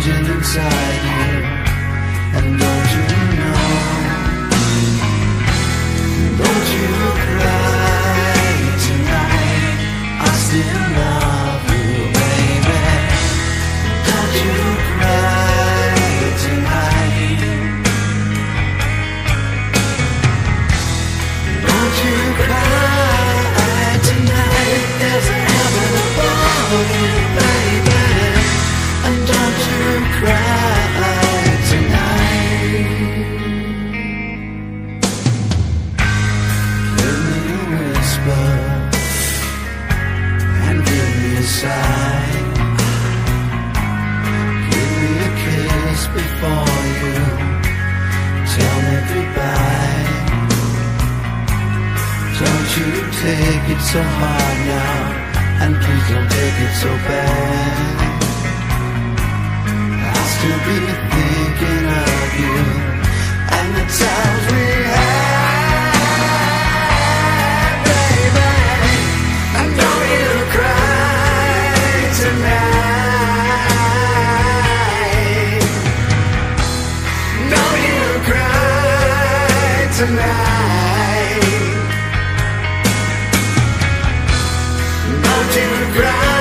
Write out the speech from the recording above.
engine inside you to take it so hard now And please don't take it so bad. I'll still be thinking of you And the times we had Baby. I you cry tonight. Know you'll cry tonight. ground.